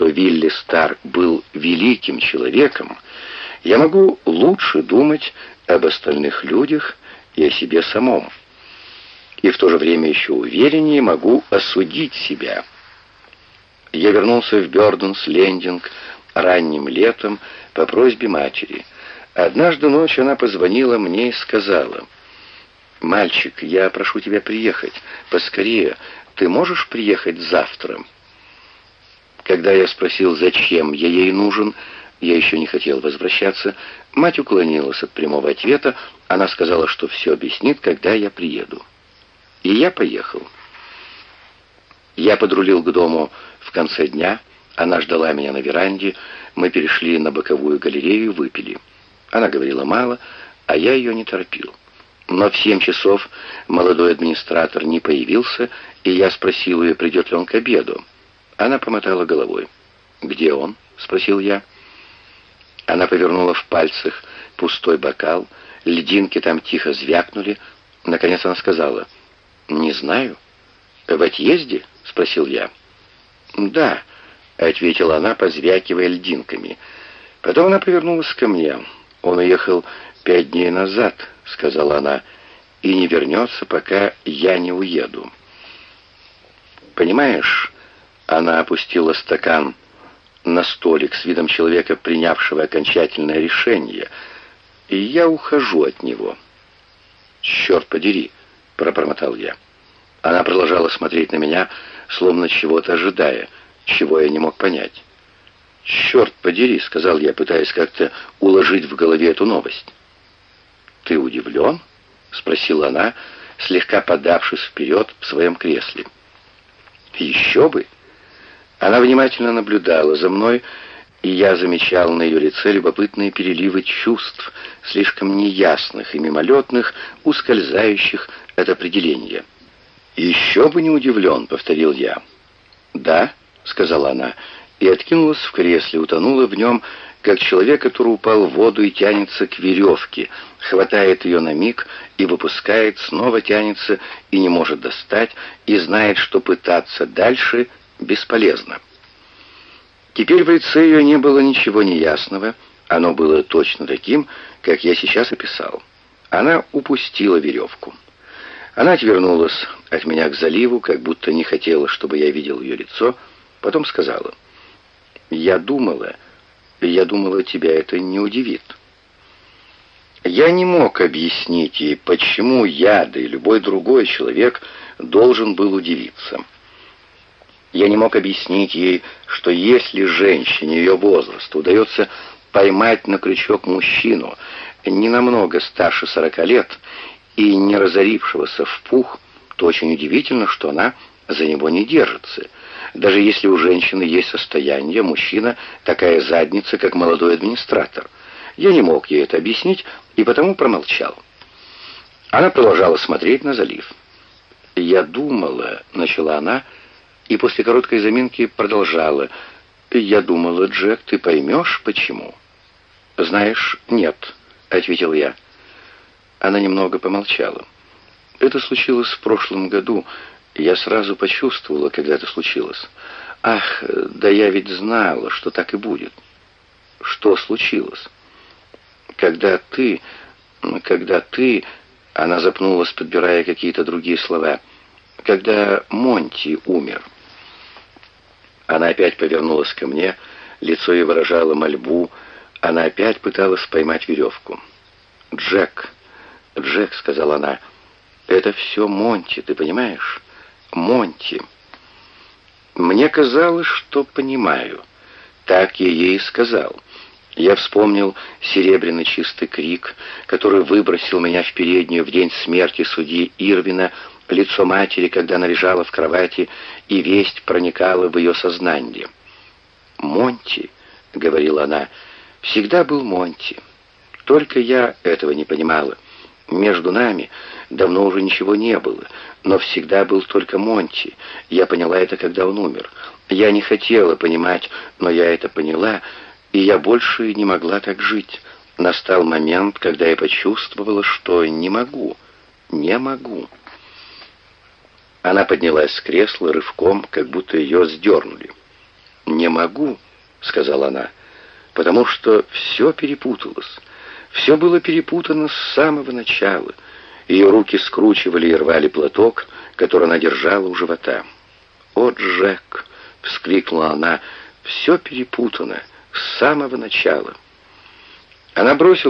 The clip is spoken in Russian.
что Вилли Старк был великим человеком, я могу лучше думать об остальных людях и о себе самом. И в то же время еще увереннее могу осудить себя. Я вернулся в Бёрденс-Лендинг ранним летом по просьбе матери. Однажды ночью она позвонила мне и сказала, «Мальчик, я прошу тебя приехать. Поскорее. Ты можешь приехать завтра?» Когда я спросил, зачем я ей нужен, я еще не хотел возвращаться, мать уклонилась от прямого ответа. Она сказала, что все объяснит, когда я приеду. И я поехал. Я подрулил к дому в конце дня. Она ждала меня на веранде. Мы перешли на боковую галерею выпили. Она говорила мало, а я ее не торопил. Но в семь часов молодой администратор не появился, и я спросил ее, придет ли он к обеду. Она помотала головой. «Где он?» — спросил я. Она повернула в пальцах пустой бокал, льдинки там тихо звякнули. Наконец она сказала, «Не знаю». «В отъезде?» — спросил я. «Да», — ответила она, позвякивая льдинками. Потом она повернулась ко мне. «Он уехал пять дней назад», — сказала она, — «и не вернется, пока я не уеду». «Понимаешь...» — она опустила стакан на столик с видом человека, принявшего окончательное решение, и я ухожу от него. «Черт подери!» — пробормотал я. Она продолжала смотреть на меня, словно чего-то ожидая, чего я не мог понять. «Черт подери!» — сказал я, пытаясь как-то уложить в голове эту новость. «Ты удивлен?» — спросила она, слегка подавшись вперед в своем кресле. «Еще бы!» Она внимательно наблюдала за мной, и я замечал на ее лице любопытные переливы чувств, слишком неясных и мимолетных, ускользающих от определения. «Еще бы не удивлен», — повторил я. «Да», — сказала она, и откинулась в кресле, утонула в нем, как человек, который упал в воду и тянется к веревке, хватает ее на миг и выпускает, снова тянется и не может достать, и знает, что пытаться дальше бесполезно. Теперь в лице ее не было ничего неясного, оно было точно таким, как я сейчас описал. Она упустила веревку. Она отвернулась от меня к заливу, как будто не хотела, чтобы я видел ее лицо, потом сказала, «Я думала, я думала, тебя это не удивит». Я не мог объяснить ей, почему я, да и любой другой человек, должен был удивиться. Я не мог объяснить ей, что если женщине ее возраста удается поймать на крючок мужчину, не намного старше сорока лет и не разорившегося в пух, то очень удивительно, что она за него не держится. Даже если у женщины есть состояние, мужчина такая задница, как молодой администратор. Я не мог ей это объяснить и потому промолчал. Она продолжала смотреть на залив. «Я думала», — начала она, и после короткой заминки продолжала. «Я думала, Джек, ты поймешь, почему?» «Знаешь, нет», — ответил я. Она немного помолчала. «Это случилось в прошлом году. Я сразу почувствовала, когда это случилось. Ах, да я ведь знала, что так и будет». «Что случилось?» «Когда ты... когда ты...» Она запнулась, подбирая какие-то другие слова. «Когда Монти умер». Она опять повернулась ко мне, лицо ей выражало мольбу, она опять пыталась поймать веревку. «Джек, Джек», — сказала она, — «это все Монти, ты понимаешь? Монти». Мне казалось, что понимаю. Так я ей сказал. Я вспомнил серебряный чистый крик, который выбросил меня в переднюю в день смерти судьи Ирвина лицо матери, когда она лежала в кровати, и весть проникала в ее сознание. «Монти», — говорила она, — «всегда был Монти. Только я этого не понимала. Между нами давно уже ничего не было, но всегда был только Монти. Я поняла это, когда он умер. Я не хотела понимать, но я это поняла, и я больше не могла так жить. Настал момент, когда я почувствовала, что не могу, не могу». Она поднялась с кресла рывком, как будто ее сдернули. «Не могу», — сказала она, — «потому что все перепуталось. Все было перепутано с самого начала. Ее руки скручивали и рвали платок, который она держала у живота. «О, Джек!» — вскликнула она. «Все перепутано с самого начала». Она бросила